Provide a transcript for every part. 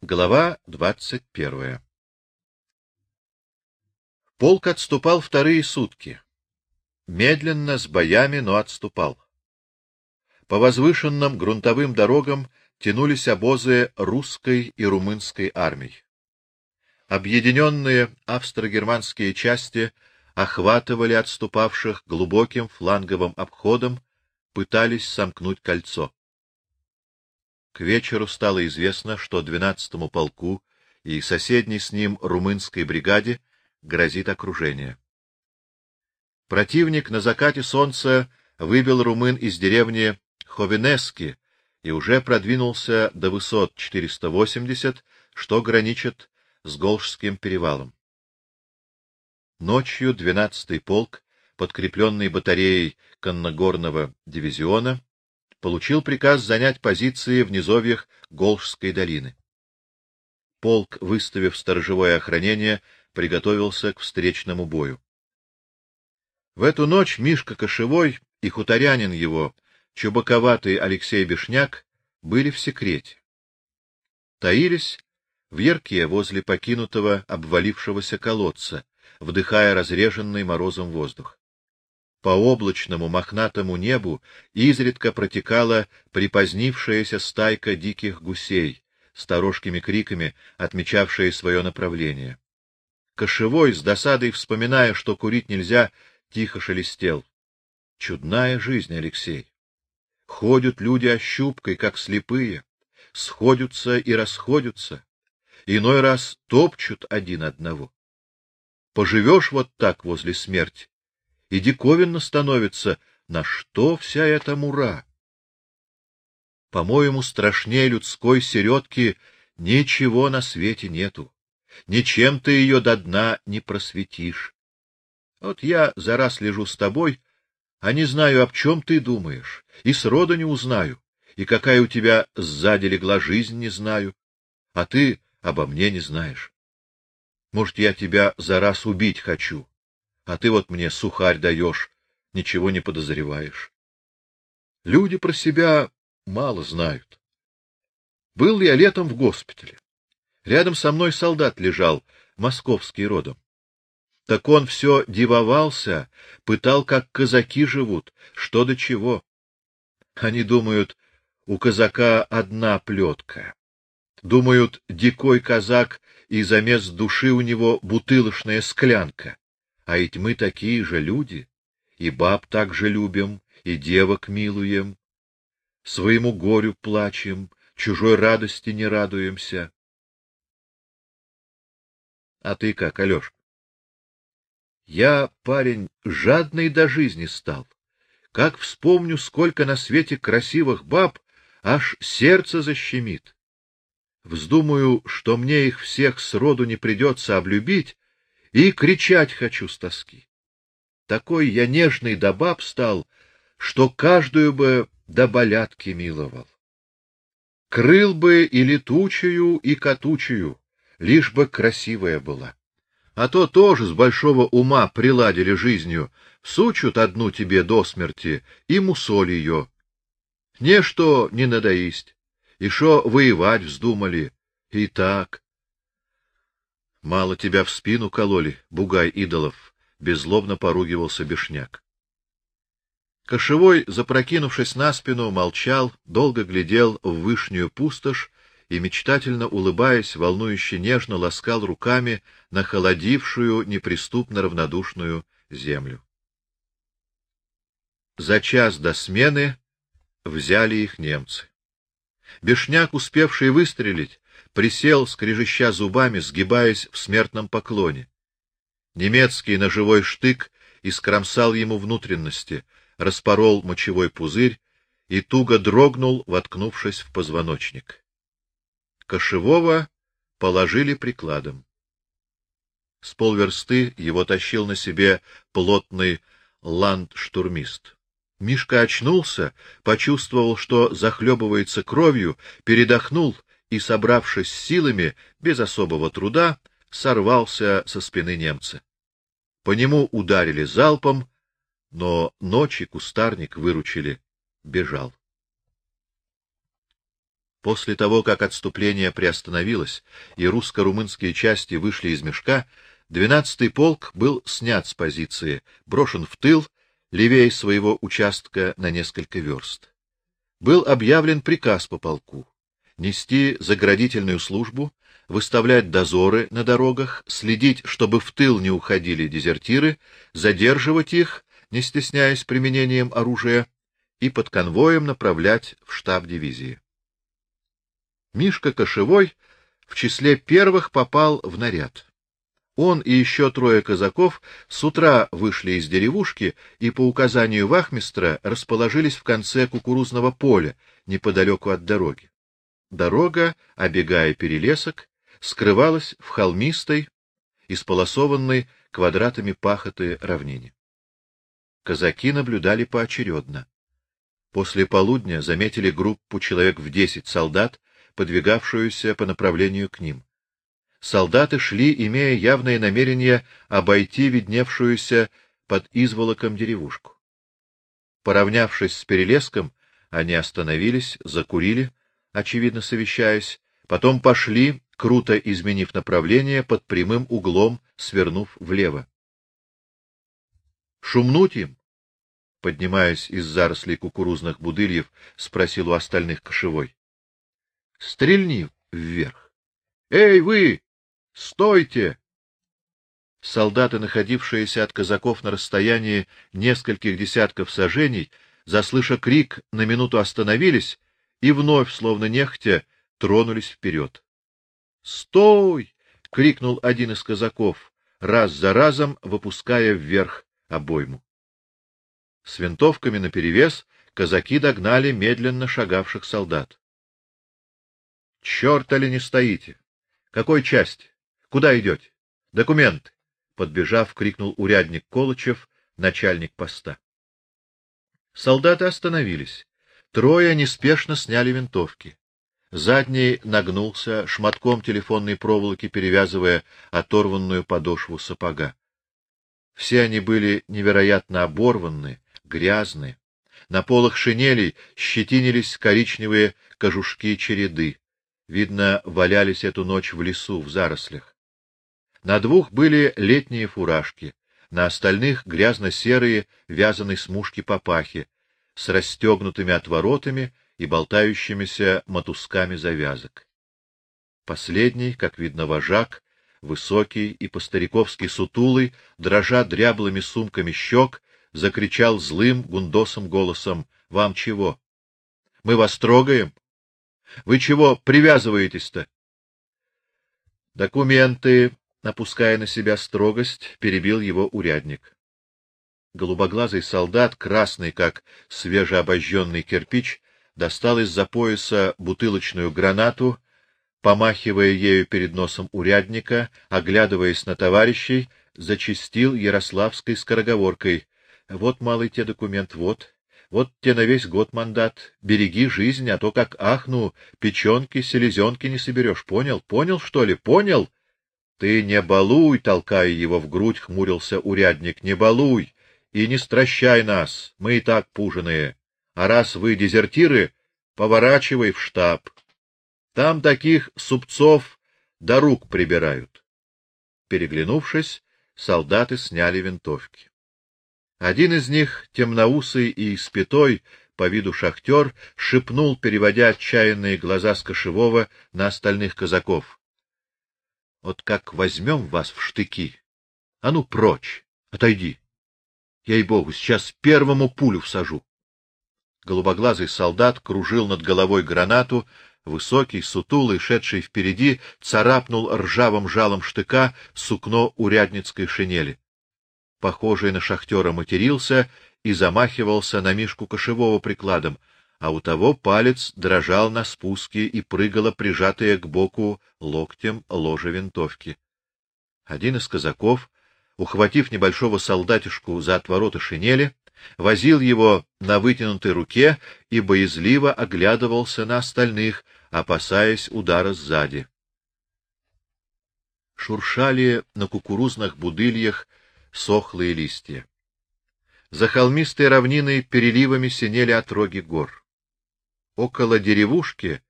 Глава двадцать первая Полк отступал вторые сутки. Медленно, с боями, но отступал. По возвышенным грунтовым дорогам тянулись обозы русской и румынской армий. Объединенные австро-германские части охватывали отступавших глубоким фланговым обходом, пытались сомкнуть кольцо. К вечеру стало известно, что 12-му полку и соседней с ним румынской бригаде грозит окружение. Противник на закате солнца выбил румын из деревни Ховенески и уже продвинулся до высот 480, что граничит с Голжским перевалом. Ночью 12-й полк, подкрепленный батареей конногорного дивизиона, получил приказ занять позиции в низовьях Голжской долины. Полк, выставив сторожевое охранение, приготовился к встречному бою. В эту ночь Мишка Кошевой и хуторянин его, чубаковатый Алексей Бешняк, были в секрете. Таились в ярке возле покинутого обвалившегося колодца, вдыхая разреженный морозом воздух. По облачному мохнатому небу изредка протекала припозднившаяся стайка диких гусей, сторожкими криками отмечавшая свое направление. Кошевой, с досадой вспоминая, что курить нельзя, тихо шелестел. Чудная жизнь, Алексей. Ходят люди ощупкой, как слепые, сходятся и расходятся, иной раз топчут один одного. Поживешь вот так возле смерти, и диковинно становится, на что вся эта мура. По-моему, страшнее людской середки ничего на свете нету. Ничем ты ее до дна не просветишь. Вот я за раз лежу с тобой, а не знаю, об чем ты думаешь, и сроду не узнаю, и какая у тебя сзади легла жизнь, не знаю, а ты обо мне не знаешь. Может, я тебя за раз убить хочу, а ты вот мне сухарь даешь, ничего не подозреваешь. Люди про себя мало знают. Был я летом в госпитале. Рядом со мной солдат лежал, московский родом. Так он все дивовался, пытал, как казаки живут, что до чего. Они думают, у казака одна плетка. Думают, дикой казак, и замес души у него бутылочная склянка. А ведь мы такие же люди, и баб так же любим, и девок милуем, своему горю плачем, чужой радости не радуемся. А ты как, Алёшка? Я, парень, жадный до жизни стал. Как вспомню, сколько на свете красивых баб, аж сердце защемит. Вздумаю, что мне их всех сроду не придется облюбить, и кричать хочу с тоски. Такой я нежный до баб стал, что каждую бы до болятки миловал. Крыл бы и летучую, и катучую, лишь бы красивая была. А то тоже с большого ума приладили жизнью, сучут одну тебе до смерти и мусоль ее. Не что не надоесть, и шо воевать вздумали, и так. Мало тебя в спину кололи, бугай идолов, беззлобно поругивался Бешняк. Кошевой, запрокинувшись на спину, молчал, долго глядел в вышнюю пустошь и мечтательно улыбаясь, волнующе нежно ласкал руками на холодившую, неприступно равнодушную землю. За час до смены взяли их немцы. Бешняк, успевший выстрелить, присел, скрежеща зубами, сгибаясь в смертном поклоне. Немецкий ножевой штык искромсал ему внутренности, распорол мочевой пузырь и туго дрогнул, воткнувшись в позвоночник. Кошевого положили прикладом. С полверсты его тащил на себе плотный ландштурмист. Мишка очнулся, почувствовал, что захлебывается кровью, передохнул и, собравшись силами, без особого труда, сорвался со спины немца. По нему ударили залпом, но ночи кустарник выручили, бежал. После того, как отступление приостановилось и русско-румынские части вышли из мешка, 12-й полк был снят с позиции, брошен в тыл, левее своего участка на несколько верст. Был объявлен приказ по полку нести заградительную службу, выставлять дозоры на дорогах, следить, чтобы в тыл не уходили дезертиры, задерживать их, не стесняясь применением оружия, и под конвоем направлять в штаб дивизии. Мишка Кошевой в числе первых попал в наряд. Он и еще трое казаков с утра вышли из деревушки и по указанию вахмистра расположились в конце кукурузного поля, неподалеку от дороги. Дорога, обегая перелесок, скрывалась в холмистой, исполосованной квадратами пахоты равнине. Казаки наблюдали поочередно. После полудня заметили группу человек в десять солдат, подвигавшуюся по направлению к ним. Солдаты шли, имея явное намерение обойти видневшуюся под изволоком деревушку. Поравнявшись с перелеском, они остановились, закурили, очевидно совещаясь, потом пошли, круто изменив направление, под прямым углом, свернув влево. Шумнуть им? Поднимаясь из зарослей кукурузных будыльев, спросил у остальных кошевой. Стрельни вверх. Эй, вы! Стойте! Солдаты, находившиеся от казаков на расстоянии нескольких десятков саженей, заслыша крик, на минуту остановились и вновь, словно нехотя, тронулись вперед. "Стой!" крикнул один из казаков, раз за разом выпуская вверх обойму. С винтовками наперевес казаки догнали медленно шагавших солдат. Чёрта ли не стоите? Какой части? Куда идете? Документы, подбежав, крикнул урядник Колычев, начальник поста. Солдаты остановились. Трое неспешно сняли винтовки. Задний нагнулся, шматком телефонной проволоки перевязывая оторванную подошву сапога. Все они были невероятно оборваны, грязны. На полах шинелей щетинились коричневые кожушки череды. Видно, валялись эту ночь в лесу, в зарослях. На двух были летние фуражки, на остальных грязно-серые вязаные смушки папахи, с расстегнутыми отворотами и болтающимися мотузками завязок. Последний, как видно, вожак, высокий и по-стариковски сутулый, дрожа дряблыми сумками щек, закричал злым гундосом голосом: "Вам чего? Мы вас трогаем? Вы чего привязываетесь-то?" Документы, напуская на себя строгость, перебил его урядник. Голубоглазый солдат, красный как свежеобожженный кирпич, достал из-за пояса бутылочную гранату, помахивая ею перед носом урядника, оглядываясь на товарищей, зачистил ярославской скороговоркой: "Вот малый те документ, вот, вот те на весь год мандат. Береги жизнь, а то как ахну, печёнки, селезенки не соберешь. Понял? Понял, что ли? Понял?" Ты не балуй, толкая его в грудь, хмурился урядник. Не балуй и не стращай нас, мы и так пуженые. А раз вы дезертиры, поворачивай в штаб. Там таких супцов до рук прибирают. Переглянувшись, солдаты сняли винтовки. Один из них, темноусый и испятой, по виду шахтер, шепнул, переводя отчаянные глаза с кошевого на остальных казаков: "Вот как возьмем вас в штыки. А ну прочь, отойди. Ей-богу, сейчас первому пулю всажу. Голубоглазый солдат кружил над головой гранату, высокий, сутулый, шедший впереди, царапнул ржавым жалом штыка сукно урядницкой шинели. Похожий на шахтера матерился и замахивался на Мишку кошевого прикладом, а у того палец дрожал на спуске и прыгала прижатая к боку локтем ложе винтовки. Один из казаков ухватив небольшого солдатишку за отвороты шинели, возил его на вытянутой руке и боязливо оглядывался на остальных, опасаясь удара сзади. Шуршали на кукурузных будыльях сохлые листья. За холмистой равниной переливами синели отроги гор. Около деревушки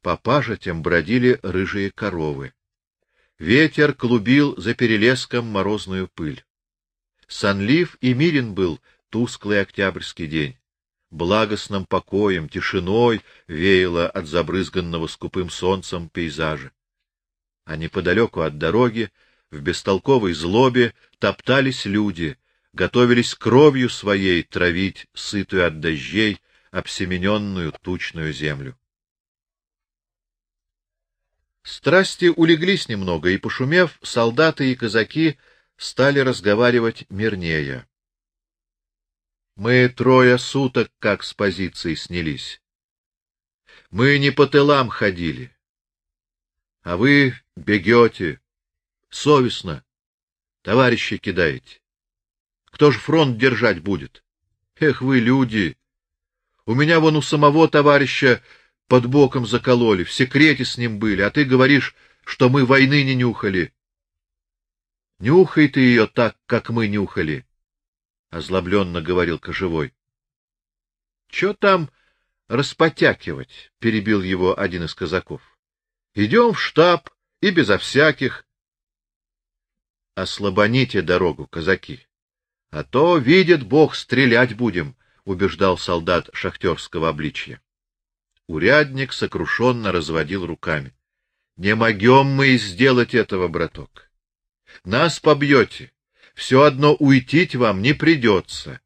По пажитям бродили рыжие коровы. Ветер клубил за перелеском морозную пыль. Сонлив и мирен был тусклый октябрьский день. Благостным покоем, тишиной веяло от забрызганного скупым солнцем пейзажа. А неподалеку от дороги, в бестолковой злобе, топтались люди, готовились кровью своей травить сытую от дождей, обсемененную тучную землю. Страсти улеглись немного, и, пошумев, солдаты и казаки стали разговаривать мирнее. Мы трое суток как с позиции снялись. Мы не по тылам ходили. А вы бегете. Совестно. Товарищи кидаете. Кто ж фронт держать будет? Эх вы, люди! У меня вон у самого товарища под боком закололи, в секрете с ним были, а ты говоришь, что мы войны не нюхали. Нюхай ты ее так, как мы нюхали, озлобленно говорил кожевой. Что там распотякивать, перебил его один из казаков. Идем в штаб и безо всяких. Ослабоните дорогу, казаки. А то видит Бог, стрелять будем, убеждал солдат шахтерского обличья. Урядник сокрушенно разводил руками. Не могем мы сделать этого, браток. Нас побьете. Все одно уйти вам не придется.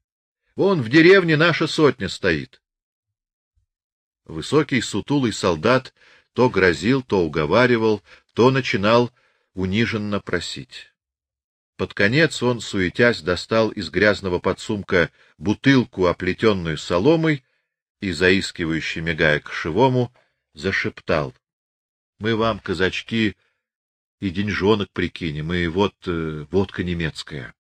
Вон в деревне наша сотня стоит. Высокий сутулый солдат то грозил, то уговаривал, то начинал униженно просить. Под конец он, суетясь, достал из грязного подсумка бутылку, оплетенную соломой, и, заискивающе мигая к шивому, зашептал. — Мы вам, казачки, и деньжонок прикинем, и вот э, водка немецкая.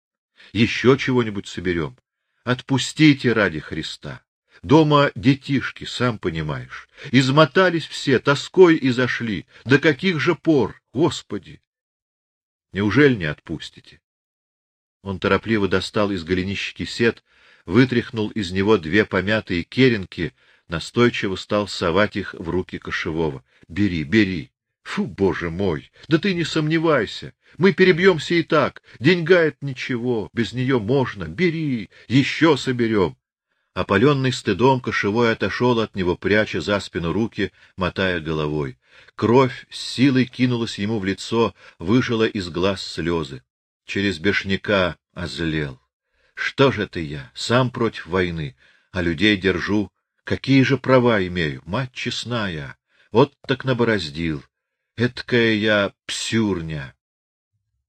Еще чего-нибудь соберем. Отпустите ради Христа. Дома детишки, сам понимаешь. Измотались все, тоской и зашли. До каких же пор, Господи! Неужели не отпустите? Он торопливо достал из голенища кисет, вытряхнул из него две помятые керенки, настойчиво стал совать их в руки кошевого. Бери, бери. Фу, боже мой! Да ты не сомневайся. Мы перебьемся и так. Деньга это ничего, без нее можно. Бери, еще соберем. Опаленный стыдом кошевой отошел от него, пряча за спину руки, мотая головой. Кровь с силой кинулась ему в лицо, выжила из глаз слезы через бешняка озлел. Что же это я, сам против войны, а людей держу? Какие же права имею? Мать честная, вот так набороздил. Эткая я псюрня.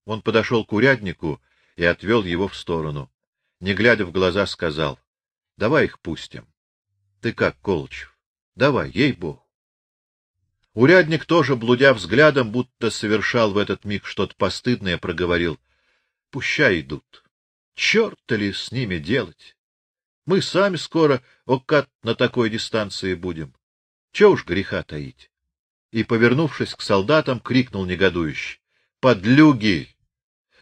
Он подошел к уряднику и отвел его в сторону. Не глядя в глаза, сказал: "Давай их пустим. Ты как, Колчев? Давай, ей-богу". Урядник тоже, блудя взглядом, будто совершал в этот миг что-то постыдное, проговорил: Пущай идут. Черт ли с ними делать? Мы сами скоро окат на такой дистанции будем. Че уж греха таить. И, повернувшись к солдатам, крикнул негодующе: "Подлюги!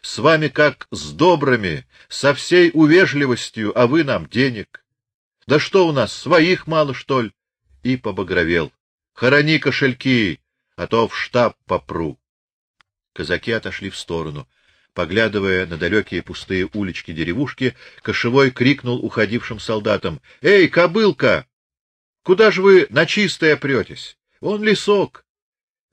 С вами как с добрыми, со всей увежливостью, а вы нам денег. Да что у нас, своих мало, что ли?" И побагровел. "Хорони кошельки, а то в штаб попру". Казаки отошли в сторону. Поглядывая на далекие пустые улички деревушки, кошевой крикнул уходившим солдатам: "Эй, кобылка! Куда же вы на чистое претесь? Вон лесок.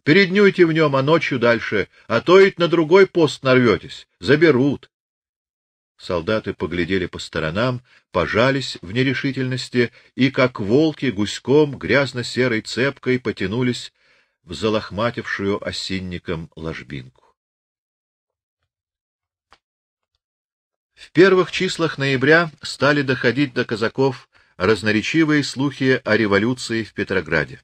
Переднюйте в нем, а ночью дальше, а то ведь на другой пост нарветесь, заберут". Солдаты поглядели по сторонам, пожались в нерешительности и, как волки, гуськом грязно-серой цепкой потянулись в залохматившую осинником ложбинку. В первых числах ноября стали доходить до казаков разноречивые слухи о революции в Петрограде.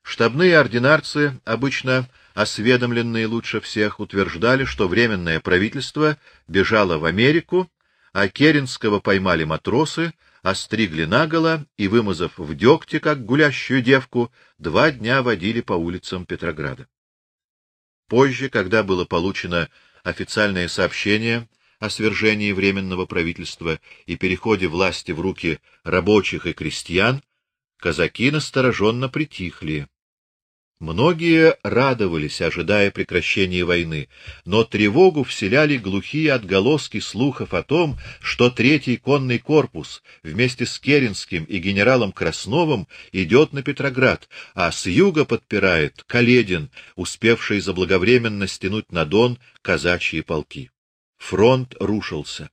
Штабные ординарцы, обычно осведомленные лучше всех, утверждали, что временное правительство бежало в Америку, а Керенского поймали матросы, остригли наголо и, вымазав в дегте, как гулящую девку, два дня водили по улицам Петрограда. Позже, когда было получено официальное сообщение о свержении временного правительства и переходе власти в руки рабочих и крестьян, казаки настороженно притихли. Многие радовались, ожидая прекращения войны, но тревогу вселяли глухие отголоски слухов о том, что третий конный корпус вместе с Керенским и генералом Красновым идет на Петроград, а с юга подпирает Каледин, успевший заблаговременно стянуть на Дон казачьи полки. Фронт рушился.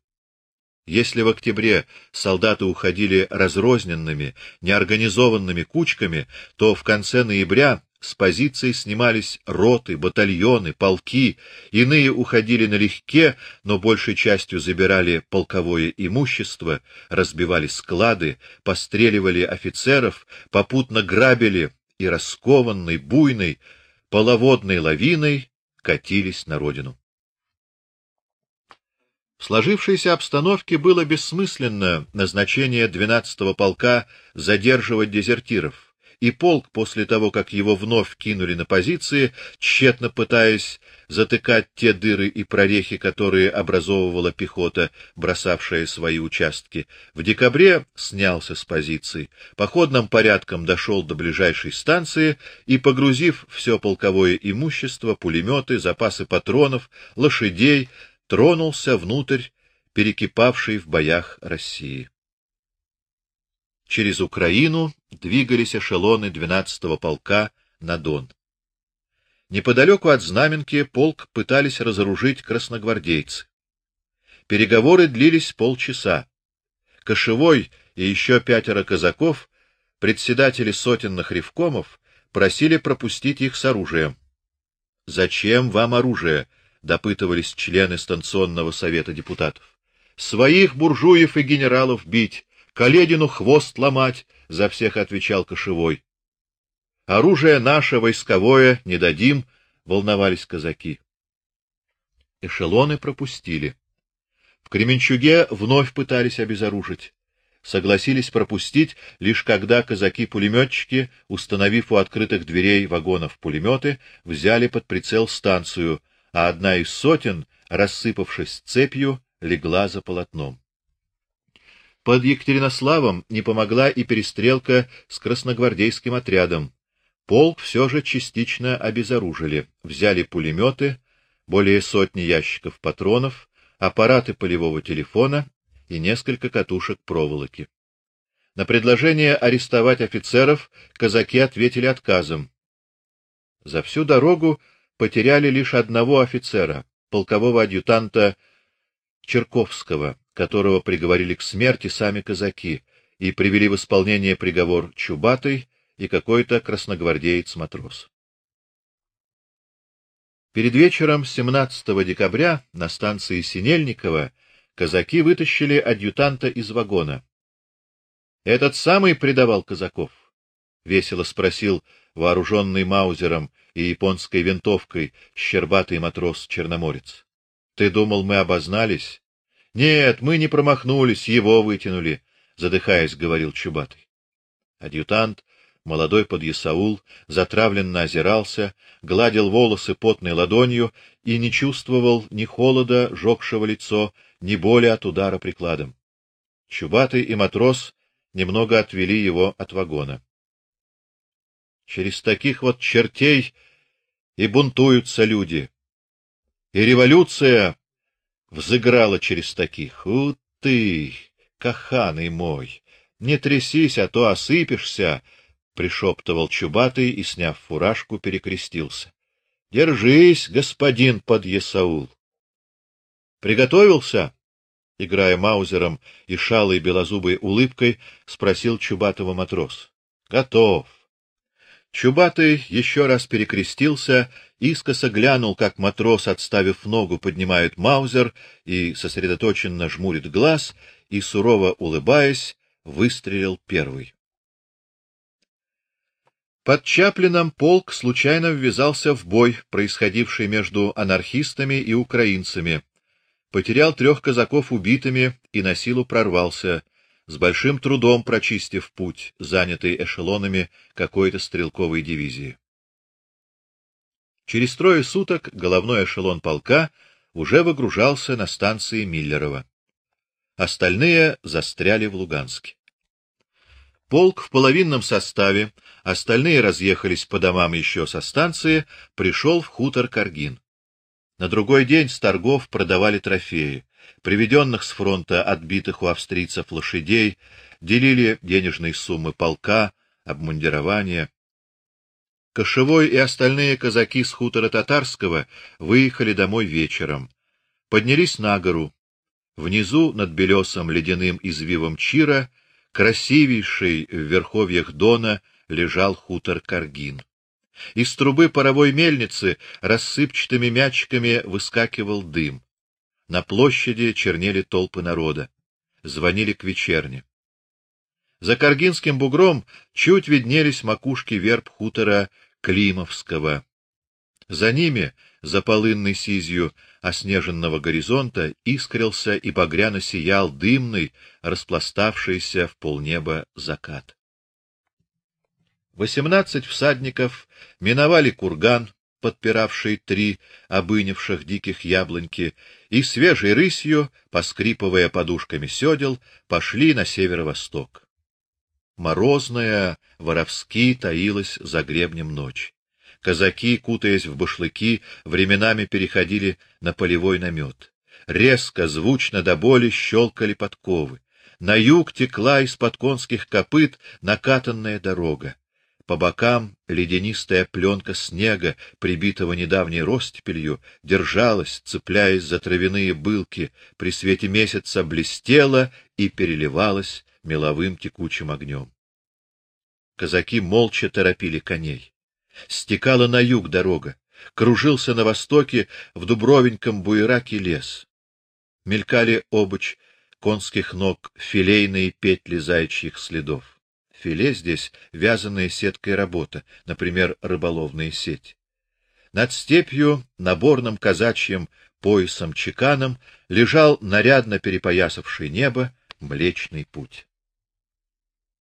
Если в октябре солдаты уходили разрозненными, неорганизованными кучками, то в конце ноября с позиций снимались роты, батальоны, полки, иные уходили налегке, но большей частью забирали полковое имущество, разбивали склады, постреливали офицеров, попутно грабили и раскованной, буйной, половодной лавиной катились на родину. В сложившейся обстановке было бессмысленно назначение 12-го полка задерживать дезертиров и полк после того, как его вновь кинули на позиции, тщетно пытаясь затыкать те дыры и прорехи, которые образовывала пехота, бросавшая свои участки, в декабре снялся с позиций, походным порядком дошел до ближайшей станции и, погрузив все полковое имущество, пулеметы, запасы патронов, лошадей, тронулся внутрь перекипавшей в боях России. Через Украину двигались эшелоны 12-го полка на Дон. Неподалеку от Знаменки полк пытались разоружить красногвардейцы. Переговоры длились полчаса. Кошевой и еще пятеро казаков, председатели сотенных ревкомов, просили пропустить их с оружием. Зачем вам оружие? Допытывались члены станционного совета депутатов. Своих буржуев и генералов бить, Каледину хвост ломать, за всех отвечал кошевой. Оружие наше войсковое не дадим, волновались казаки. Эшелоны пропустили. В Кременчуге вновь пытались обезоружить. Согласились пропустить лишь когда казаки-пулеметчики, установив у открытых дверей вагонов пулеметы, взяли под прицел станцию, а одна из сотен, рассыпавшись цепью, легла за полотном. Под Екатеринославом не помогла и перестрелка с красногвардейским отрядом. Полк все же частично обезоружили, взяли пулеметы, более сотни ящиков патронов, аппараты полевого телефона и несколько катушек проволоки. На предложение арестовать офицеров казаки ответили отказом. За всю дорогу потеряли лишь одного офицера, полкового адъютанта Черковского, которого приговорили к смерти сами казаки и привели в исполнение приговор Чубатый и какой-то красногвардеец-матрос. Перед вечером 17 декабря на станции Синельниково казаки вытащили адъютанта из вагона. Этот самый предавал казаков, весело спросил вооруженный маузером и японской винтовкой щербатый матрос-черноморец. Ты думал, мы обознались? Нет, мы не промахнулись, его вытянули, задыхаясь, говорил Чубатый. Адъютант, молодой подъясаул, затравленно озирался, гладил волосы потной ладонью и не чувствовал ни холода, жёгшего лицо, ни боли от удара прикладом. Чубатый и матрос немного отвели его от вагона. Через таких вот чертей и бунтуются люди. И революция взыграла через таких. У ты, каханый мой, не трясись, а то осыпешься, пришептывал чубатый и, сняв фуражку, перекрестился. Держись, господин подъясаул. Приготовился? играя маузером и шалой белозубой улыбкой, спросил чубатого матрос. Готов. Чубатый еще раз перекрестился, искоса глянул, как матрос, отставив ногу, поднимает маузер и сосредоточенно жмурит глаз, и сурово улыбаясь, выстрелил первый. Под Чаплином полк случайно ввязался в бой, происходивший между анархистами и украинцами. Потерял трех казаков убитыми и на силу прорвался с большим трудом прочистив путь, занятый эшелонами какой-то стрелковой дивизии. Через трое суток головной эшелон полка уже выгружался на станции Миллерово. Остальные застряли в Луганске. Полк в половинном составе, остальные разъехались по домам еще со станции, пришел в хутор Каргин. На другой день с торгов продавали трофеи, приведенных с фронта отбитых у австрийцев лошадей, делили денежные суммы полка, обмундирование. Кошевой и остальные казаки с хутора Татарского выехали домой вечером. Поднялись на гору. Внизу, над белесым ледяным извивом Чира, красивейший в верховьях Дона, лежал хутор Каргин. Из трубы паровой мельницы рассыпчатыми мячиками выскакивал дым. На площади чернели толпы народа. Звонили к вечерне. За Каргинским бугром чуть виднелись макушки верб хутора Климовского. За ними, за полынной сизью оснеженного горизонта, искрился и багряно сиял дымный, распластавшийся в полнеба закат. Восемнадцать всадников миновали курган, подпиравший три обынивших диких яблоньки, и свежей рысью, поскрипывая подушками сёдел, пошли на северо-восток. Морозная, воровски таилась за гребнем ночь. Казаки, кутаясь в башлыки, временами переходили на полевой намет. Резко, звучно до боли щелкали подковы. На юг текла из-под конских копыт накатанная дорога. По бокам ледянистая пленка снега, прибитого недавней ростепелью, держалась, цепляясь за травяные былки, при свете месяца блестела и переливалась меловым текучим огнем. Казаки молча торопили коней. Стекала на юг дорога, кружился на востоке в дубровеньком буераке лес. Мелькали обуч конских ног, филейные петли заячьих следов. Филе здесь вязаная сеткой работа, например, рыболовная сеть. Над степью, наборным казачьим поясом-чеканом, лежал нарядно перепоясавший небо Млечный путь.